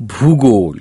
ভূগোল